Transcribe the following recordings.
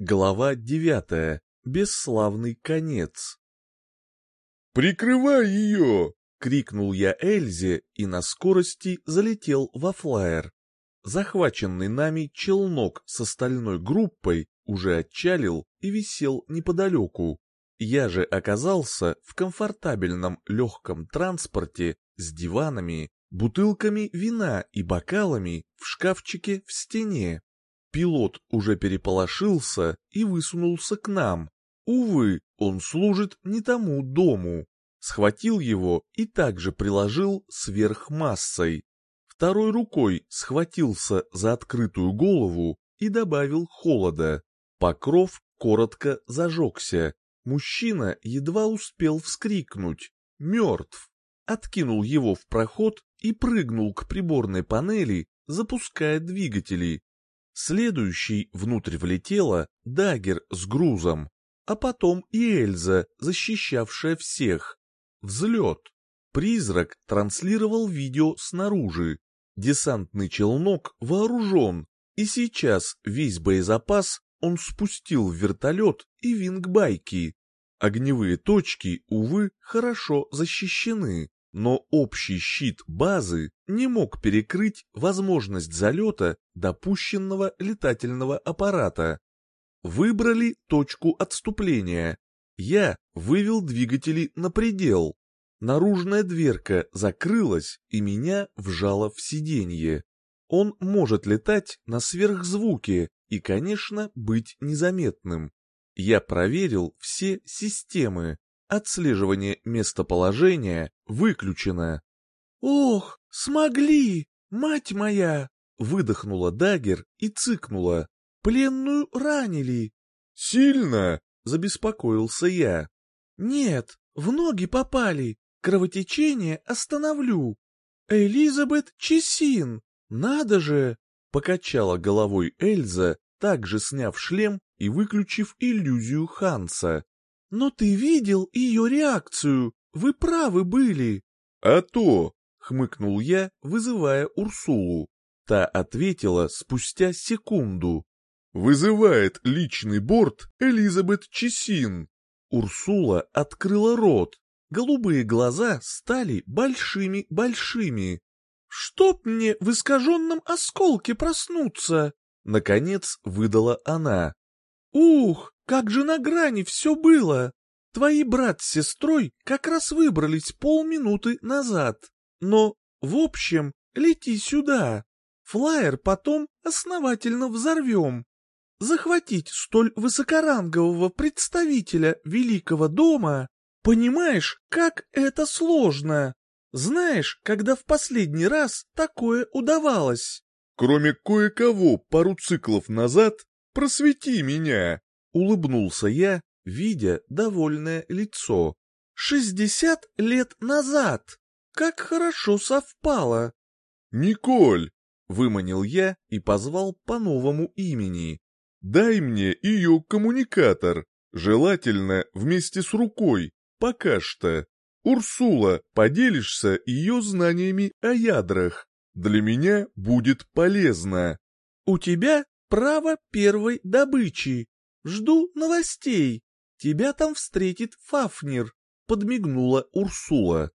Глава девятая. Бесславный конец. «Прикрывай ее!» — крикнул я Эльзе и на скорости залетел во флайер. Захваченный нами челнок с остальной группой уже отчалил и висел неподалеку. Я же оказался в комфортабельном легком транспорте с диванами, бутылками вина и бокалами в шкафчике в стене. Пилот уже переполошился и высунулся к нам. Увы, он служит не тому дому. Схватил его и также приложил сверхмассой. Второй рукой схватился за открытую голову и добавил холода. Покров коротко зажегся. Мужчина едва успел вскрикнуть. Мертв. Откинул его в проход и прыгнул к приборной панели, запуская двигатели. Следующий внутрь влетела Дагер с грузом, а потом и Эльза, защищавшая всех. Взлет. Призрак транслировал видео снаружи. Десантный челнок вооружен, и сейчас весь боезапас он спустил в вертолет и вингбайки. Огневые точки, увы, хорошо защищены но общий щит базы не мог перекрыть возможность залета допущенного летательного аппарата. Выбрали точку отступления. Я вывел двигатели на предел. Наружная дверка закрылась и меня вжало в сиденье. Он может летать на сверхзвуке и, конечно, быть незаметным. Я проверил все системы, Отслеживание местоположения выключено. «Ох, смогли, мать моя!» Выдохнула Дагер и цыкнула. «Пленную ранили». «Сильно?» — забеспокоился я. «Нет, в ноги попали. Кровотечение остановлю. Элизабет Чесин, надо же!» Покачала головой Эльза, также сняв шлем и выключив иллюзию Ханса. «Но ты видел ее реакцию, вы правы были». «А то!» — хмыкнул я, вызывая Урсулу. Та ответила спустя секунду. «Вызывает личный борт Элизабет Чесин». Урсула открыла рот. Голубые глаза стали большими-большими. «Чтоб мне в искаженном осколке проснуться!» Наконец выдала она. «Ух, как же на грани все было! Твои брат с сестрой как раз выбрались полминуты назад. Но, в общем, лети сюда. Флайер потом основательно взорвем. Захватить столь высокорангового представителя Великого дома, понимаешь, как это сложно. Знаешь, когда в последний раз такое удавалось? Кроме кое-кого пару циклов назад, просвети меня. Улыбнулся я, видя довольное лицо. «Шестьдесят лет назад! Как хорошо совпало!» «Николь!» — выманил я и позвал по новому имени. «Дай мне ее коммуникатор, желательно вместе с рукой, пока что. Урсула, поделишься ее знаниями о ядрах. Для меня будет полезно». «У тебя право первой добычи», Жду новостей. Тебя там встретит Фафнер», — подмигнула Урсула.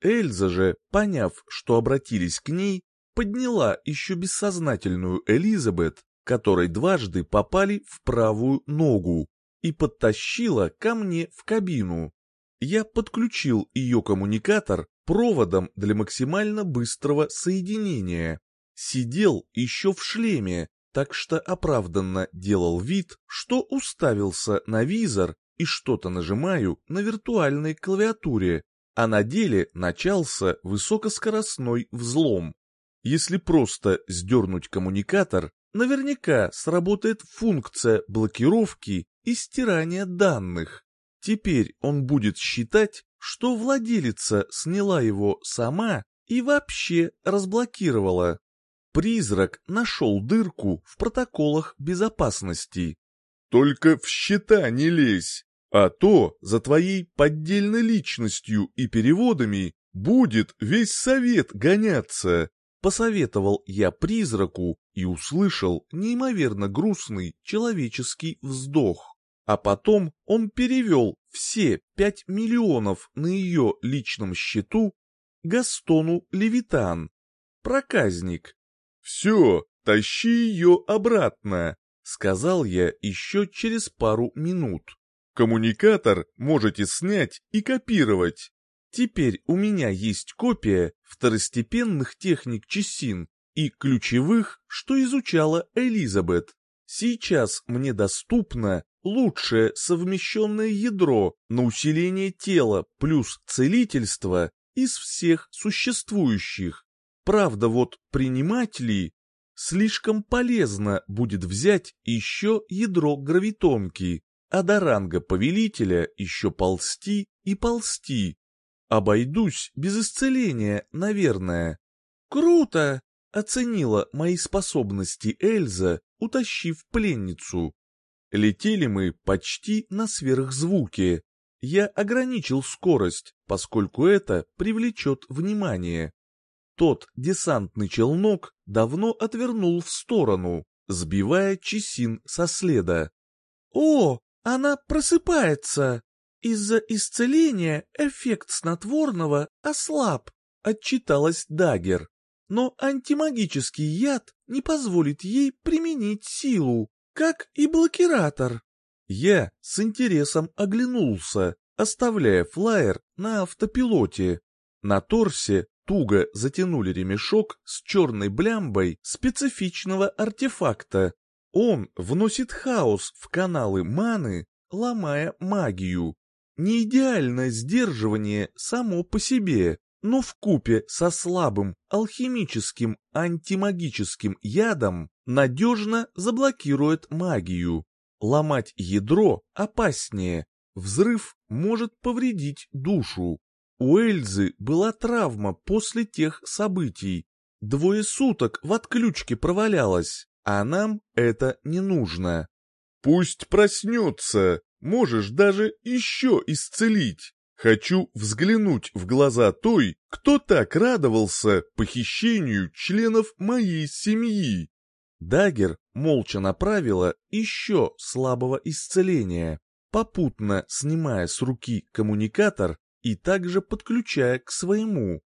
Эльза же, поняв, что обратились к ней, подняла еще бессознательную Элизабет, которой дважды попали в правую ногу, и подтащила ко мне в кабину. Я подключил ее коммуникатор проводом для максимально быстрого соединения. Сидел еще в шлеме, так что оправданно делал вид, что уставился на визор и что-то нажимаю на виртуальной клавиатуре, а на деле начался высокоскоростной взлом. Если просто сдернуть коммуникатор, наверняка сработает функция блокировки и стирания данных. Теперь он будет считать, что владелица сняла его сама и вообще разблокировала. Призрак нашел дырку в протоколах безопасности. «Только в счета не лезь, а то за твоей поддельной личностью и переводами будет весь совет гоняться», Посоветовал я призраку и услышал неимоверно грустный человеческий вздох. А потом он перевел все пять миллионов на ее личном счету Гастону Левитан. Проказник. «Все, тащи ее обратно», — сказал я еще через пару минут. «Коммуникатор можете снять и копировать. Теперь у меня есть копия второстепенных техник Чесин и ключевых, что изучала Элизабет. Сейчас мне доступно лучшее совмещенное ядро на усиление тела плюс целительство из всех существующих. Правда, вот принимать ли? Слишком полезно будет взять еще ядро гравитонки, а до ранга повелителя еще ползти и ползти. Обойдусь без исцеления, наверное. Круто! Оценила мои способности Эльза, утащив пленницу. Летели мы почти на сверхзвуке. Я ограничил скорость, поскольку это привлечет внимание. Тот десантный челнок давно отвернул в сторону, сбивая Чесин со следа. «О, она просыпается!» Из-за исцеления эффект снотворного ослаб, отчиталась Дагер. Но антимагический яд не позволит ей применить силу, как и блокиратор. Я с интересом оглянулся, оставляя флаер на автопилоте. На торсе туго затянули ремешок с черной блямбой специфичного артефакта. Он вносит хаос в каналы маны, ломая магию. Не идеальное сдерживание само по себе, но в купе со слабым алхимическим антимагическим ядом надежно заблокирует магию. Ломать ядро опаснее, взрыв может повредить душу. У Эльзы была травма после тех событий. Двое суток в отключке провалялась, а нам это не нужно. «Пусть проснется», можешь даже еще исцелить. Хочу взглянуть в глаза той, кто так радовался похищению членов моей семьи. Дагер молча направила еще слабого исцеления, попутно снимая с руки коммуникатор и также подключая к своему.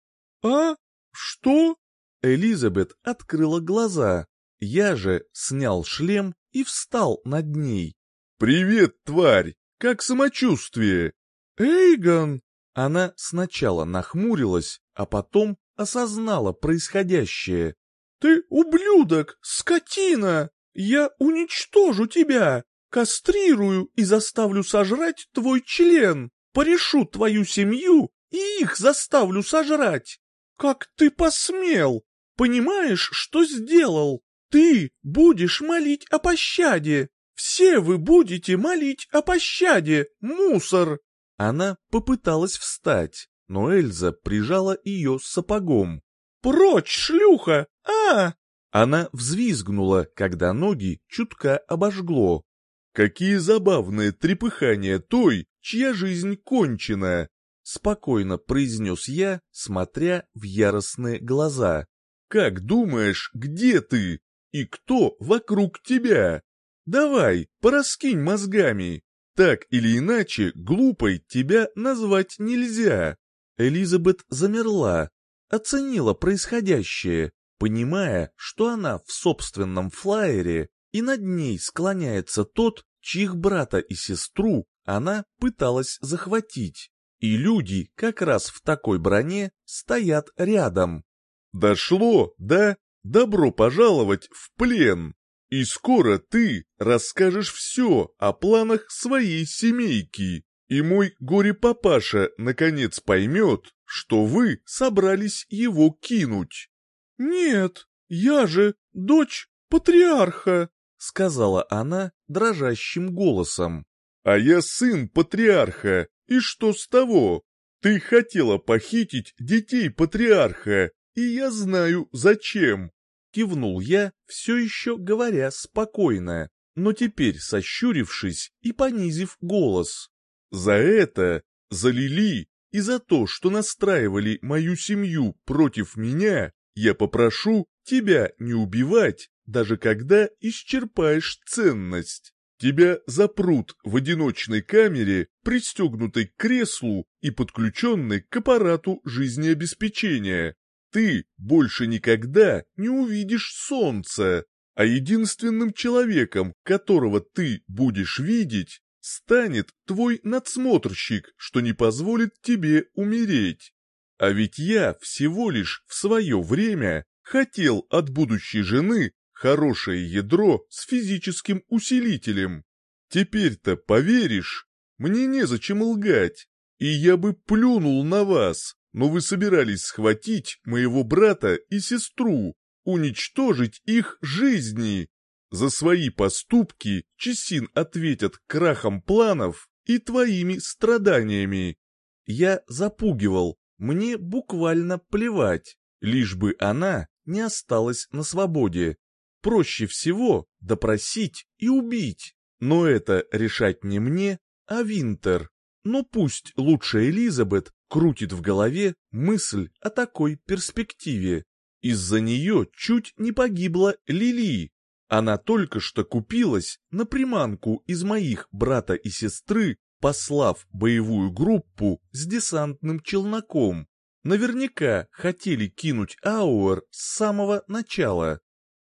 «А? Что?» Элизабет открыла глаза. Я же снял шлем и встал над ней. «Привет, тварь! Как самочувствие?» «Эйгон!» Она сначала нахмурилась, а потом осознала происходящее. «Ты ублюдок, скотина! Я уничтожу тебя! Кастрирую и заставлю сожрать твой член! Порешу твою семью и их заставлю сожрать! Как ты посмел! Понимаешь, что сделал? Ты будешь молить о пощаде! Все вы будете молить о пощаде, мусор!» Она попыталась встать, но Эльза прижала ее сапогом. «Прочь, шлюха! а Она взвизгнула, когда ноги чутка обожгло. «Какие забавные трепыхания той, чья жизнь кончена!» Спокойно произнес я, смотря в яростные глаза. «Как думаешь, где ты? И кто вокруг тебя?» Давай, пораскинь мозгами. Так или иначе, глупой тебя назвать нельзя. Элизабет замерла, оценила происходящее, понимая, что она в собственном флаере, и над ней склоняется тот, чьих брата и сестру она пыталась захватить. И люди как раз в такой броне стоят рядом. «Дошло, да? Добро пожаловать в плен!» И скоро ты расскажешь все о планах своей семейки, и мой горе-папаша наконец поймет, что вы собрались его кинуть. «Нет, я же дочь патриарха», — сказала она дрожащим голосом. «А я сын патриарха, и что с того? Ты хотела похитить детей патриарха, и я знаю зачем. Кивнул я, все еще говоря спокойно, но теперь сощурившись и понизив голос. «За это, за Лили и за то, что настраивали мою семью против меня, Я попрошу тебя не убивать, даже когда исчерпаешь ценность. Тебя запрут в одиночной камере, пристегнутой к креслу и подключенной к аппарату жизнеобеспечения. Ты больше никогда не увидишь солнца, а единственным человеком, которого ты будешь видеть, станет твой надсмотрщик, что не позволит тебе умереть. А ведь я всего лишь в свое время хотел от будущей жены хорошее ядро с физическим усилителем. Теперь-то поверишь, мне незачем лгать, и я бы плюнул на вас, но вы собирались схватить моего брата и сестру, уничтожить их жизни. За свои поступки Чесин ответят крахом планов и твоими страданиями. Я запугивал, мне буквально плевать, лишь бы она не осталась на свободе. Проще всего допросить и убить, но это решать не мне, а Винтер. Но пусть лучше Элизабет крутит в голове мысль о такой перспективе. Из-за нее чуть не погибла Лили. Она только что купилась на приманку из моих брата и сестры, послав боевую группу с десантным челноком. Наверняка хотели кинуть Ауэр с самого начала.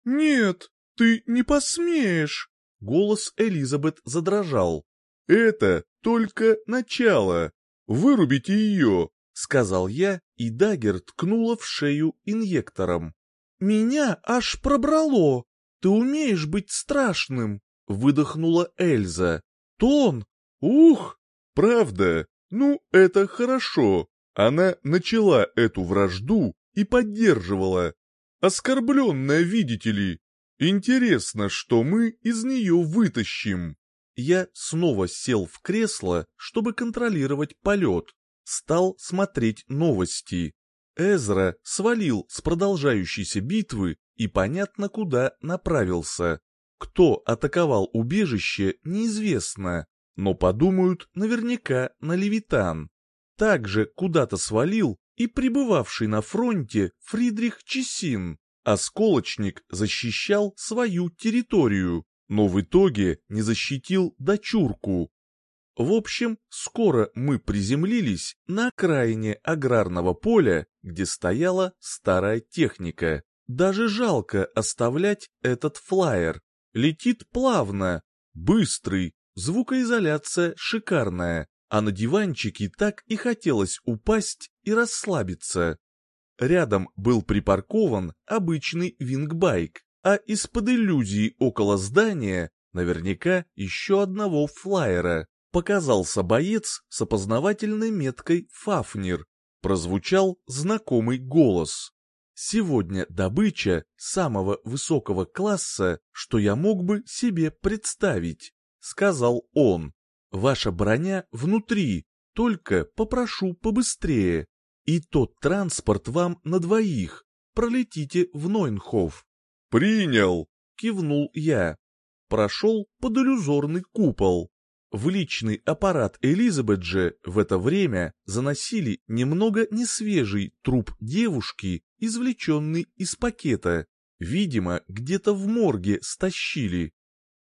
«Нет, ты не посмеешь!» Голос Элизабет задрожал. «Это только начало. Вырубите ее, — сказал я, и Дагер ткнула в шею инъектором. «Меня аж пробрало! Ты умеешь быть страшным!» — выдохнула Эльза. «Тон! Ух! Правда! Ну, это хорошо! Она начала эту вражду и поддерживала. Оскорбленная, видите ли! Интересно, что мы из нее вытащим!» Я снова сел в кресло, чтобы контролировать полет стал смотреть новости. Эзра свалил с продолжающейся битвы и понятно куда направился. Кто атаковал убежище, неизвестно, но подумают наверняка на Левитан. Также куда-то свалил и пребывавший на фронте Фридрих Чесин. Осколочник защищал свою территорию, но в итоге не защитил дочурку. В общем, скоро мы приземлились на окраине аграрного поля, где стояла старая техника. Даже жалко оставлять этот флайер. Летит плавно, быстрый, звукоизоляция шикарная, а на диванчике так и хотелось упасть и расслабиться. Рядом был припаркован обычный вингбайк, а из-под иллюзии около здания наверняка еще одного флайера показался боец с опознавательной меткой «Фафнер». Прозвучал знакомый голос. «Сегодня добыча самого высокого класса, что я мог бы себе представить», — сказал он. «Ваша броня внутри, только попрошу побыстрее. И тот транспорт вам на двоих. Пролетите в Нойнхоф». «Принял», — кивнул я. Прошел под иллюзорный купол. В личный аппарат Элизабет же в это время заносили немного несвежий труп девушки, извлеченный из пакета. Видимо, где-то в морге стащили.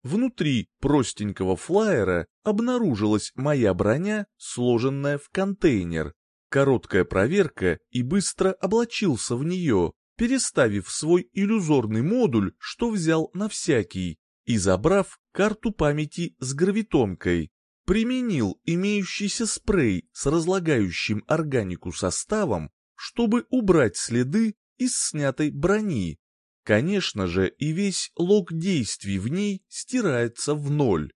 Внутри простенького флайера обнаружилась моя броня, сложенная в контейнер. Короткая проверка и быстро облачился в нее, переставив свой иллюзорный модуль, что взял на всякий и, забрав карту памяти с гравитонкой, применил имеющийся спрей с разлагающим органику составом, чтобы убрать следы из снятой брони. Конечно же, и весь лог действий в ней стирается в ноль.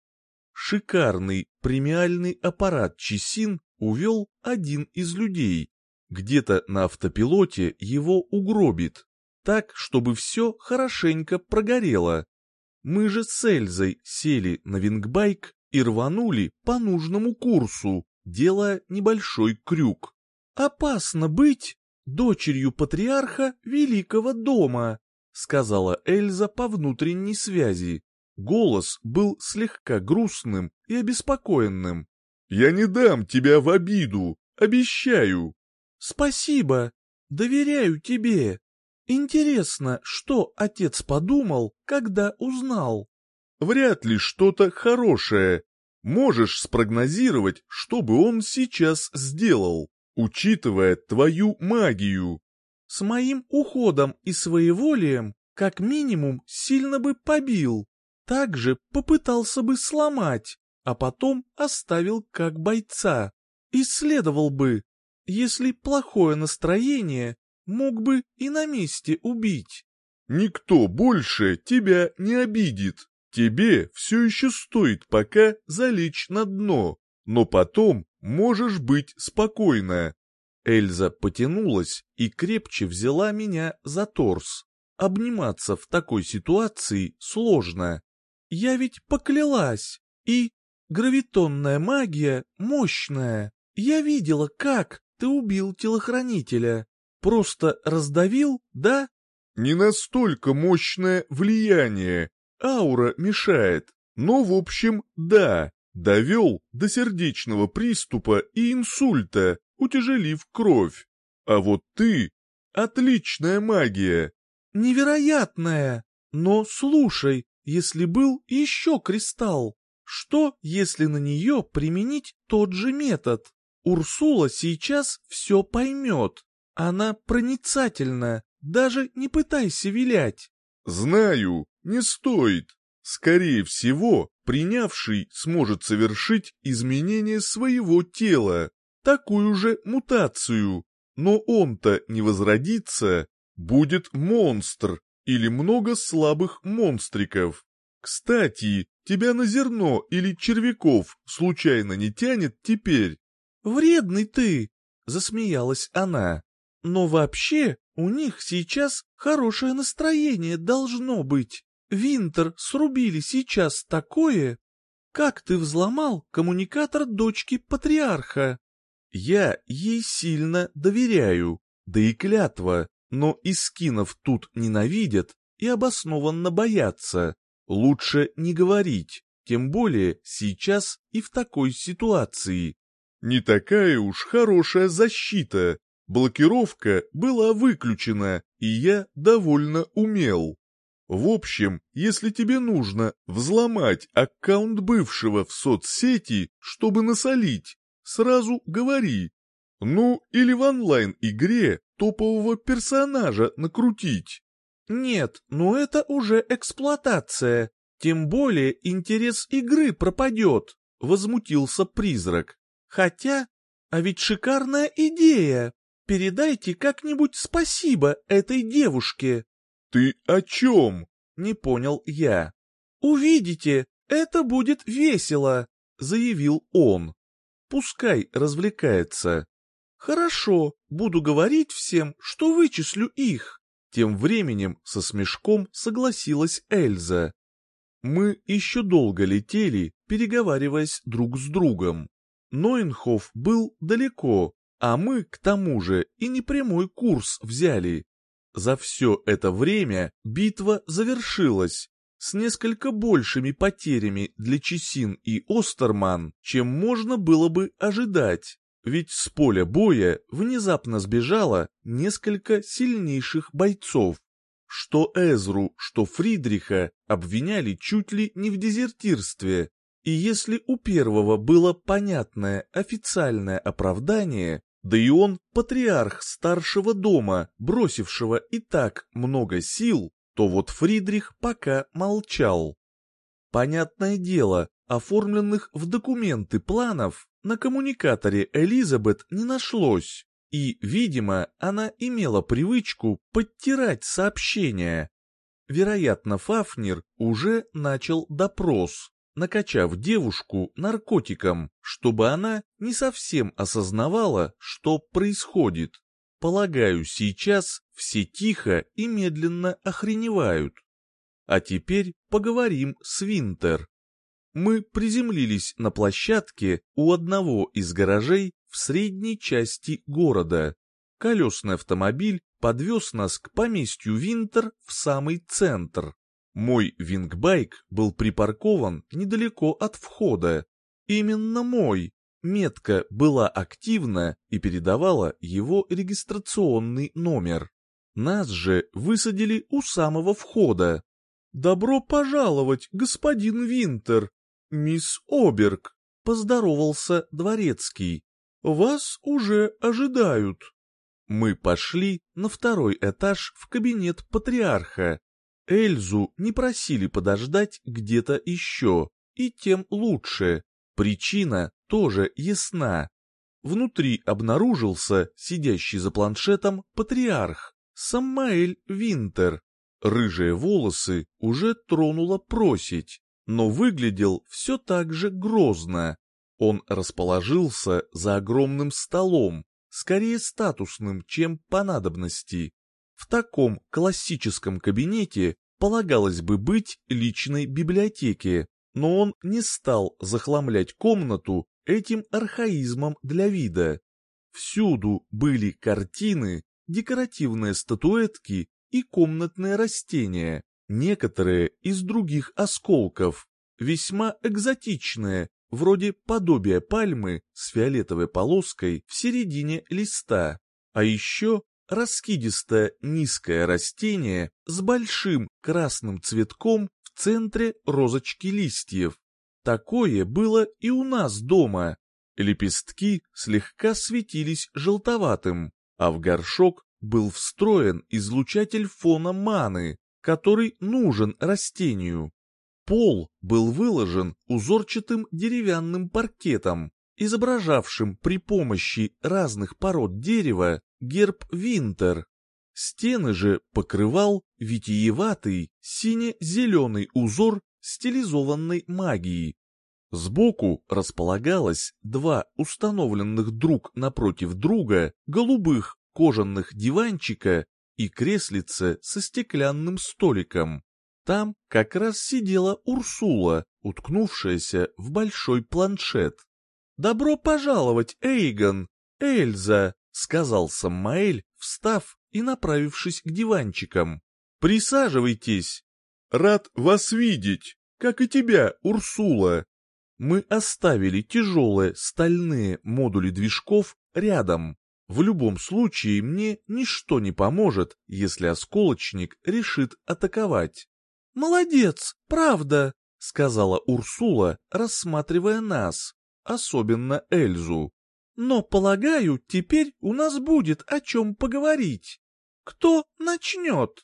Шикарный премиальный аппарат Чесин увел один из людей. Где-то на автопилоте его угробит, так, чтобы все хорошенько прогорело. Мы же с Эльзой сели на вингбайк и рванули по нужному курсу, делая небольшой крюк. «Опасно быть дочерью патриарха Великого дома», сказала Эльза по внутренней связи. Голос был слегка грустным и обеспокоенным. «Я не дам тебя в обиду, обещаю». «Спасибо, доверяю тебе», Интересно, что отец подумал, когда узнал? Вряд ли что-то хорошее. Можешь спрогнозировать, что бы он сейчас сделал, учитывая твою магию. С моим уходом и своеволием, как минимум, сильно бы побил. Также попытался бы сломать, а потом оставил как бойца. Исследовал бы. Если плохое настроение, мог бы и на месте убить. Никто больше тебя не обидит. Тебе все еще стоит пока залечь на дно, но потом можешь быть спокойна. Эльза потянулась и крепче взяла меня за торс. Обниматься в такой ситуации сложно. Я ведь поклялась, и гравитонная магия мощная. Я видела, как ты убил телохранителя. Просто раздавил, да? Не настолько мощное влияние. Аура мешает. Но, в общем, да, довел до сердечного приступа и инсульта, утяжелив кровь. А вот ты — отличная магия. Невероятная! Но слушай, если был еще кристалл, что, если на нее применить тот же метод? Урсула сейчас все поймет. Она проницательна, даже не пытайся вилять. Знаю, не стоит. Скорее всего, принявший сможет совершить изменение своего тела, такую же мутацию. Но он-то не возродится, будет монстр или много слабых монстриков. Кстати, тебя на зерно или червяков случайно не тянет теперь? «Вредный ты!» — засмеялась она. «Но вообще у них сейчас хорошее настроение должно быть. Винтер срубили сейчас такое. Как ты взломал коммуникатор дочки патриарха?» «Я ей сильно доверяю, да и клятва, но и скинов тут ненавидят и обоснованно боятся. Лучше не говорить, тем более сейчас и в такой ситуации. Не такая уж хорошая защита. Блокировка была выключена, и я довольно умел. В общем, если тебе нужно взломать аккаунт бывшего в соцсети, чтобы насолить, сразу говори. Ну, или в онлайн-игре топового персонажа накрутить. Нет, ну это уже эксплуатация. Тем более интерес игры пропадет, возмутился призрак. Хотя, а ведь шикарная идея. Передайте как-нибудь спасибо этой девушке. Ты о чем? Не понял я. Увидите, это будет весело, заявил он. Пускай развлекается. Хорошо, буду говорить всем, что вычислю их. Тем временем со смешком согласилась Эльза. Мы еще долго летели, переговариваясь друг с другом. Нойнхоф был далеко, а мы, к тому же, и непрямой курс взяли. За все это время битва завершилась, с несколько большими потерями для Чесин и Остерман, чем можно было бы ожидать. Ведь с поля боя внезапно сбежало несколько сильнейших бойцов. Что Эзру, что Фридриха обвиняли чуть ли не в дезертирстве. И если у первого было понятное официальное оправдание, да и он патриарх старшего дома, бросившего и так много сил, то вот Фридрих пока молчал. Понятное дело, оформленных в документы планов на коммуникаторе Элизабет не нашлось, и, видимо, она имела привычку подтирать сообщения. Вероятно, Фафнер уже начал допрос, накачав девушку наркотиком, чтобы она не совсем осознавала, что происходит. Полагаю, сейчас все тихо и медленно охреневают. А теперь поговорим с Винтер мы приземлились на площадке у одного из гаражей в средней части города. Колесный автомобиль подвез нас к поместью Винтер в самый центр. Мой вингбайк был припаркован недалеко от входа. Именно мой. Метка была активна и передавала его регистрационный номер. Нас же высадили у самого входа. «Добро пожаловать, господин Винтер! Мисс Оберг!» — поздоровался дворецкий. «Вас уже ожидают». Мы пошли на второй этаж в кабинет патриарха. Эльзу не просили подождать где-то еще, и тем лучше. Причина тоже ясна. Внутри обнаружился сидящий за планшетом патриарх Саммаэль Винтер. Рыжие волосы уже тронуло просить, но выглядел все так же грозно. Он расположился за огромным столом, скорее статусным, чем по надобности. В таком классическом кабинете полагалось бы быть личной библиотеке, но он не стал захламлять комнату этим архаизмом для вида. Всюду были картины, декоративные статуэтки и комнатные растения, некоторые из других осколков, весьма экзотичные, вроде подобия пальмы с фиолетовой полоской в середине листа, а еще раскидистое низкое растение с большим красным цветком в центре розочки листьев. Такое было и у нас дома. Лепестки слегка светились желтоватым, а в горшок был встроен излучатель фона маны, который нужен растению. Пол был выложен узорчатым деревянным паркетом, изображавшим при помощи разных пород дерева герб Винтер. Стены же покрывал витиеватый сине-зеленый узор стилизованной магии. Сбоку располагалось два установленных друг напротив друга голубых кожаных диванчика и креслице со стеклянным столиком. Там как раз сидела Урсула, уткнувшаяся в большой планшет. «Добро пожаловать, Эйгон! Эльза!» — сказал Саммаэль, встав и направившись к диванчикам. «Присаживайтесь!» «Рад вас видеть, как и тебя, Урсула!» Мы оставили тяжелые стальные модули движков рядом. В любом случае мне ничто не поможет, если осколочник решит атаковать. «Молодец, правда», — сказала Урсула, рассматривая нас, особенно Эльзу. «Но, полагаю, теперь у нас будет о чем поговорить. Кто начнет?»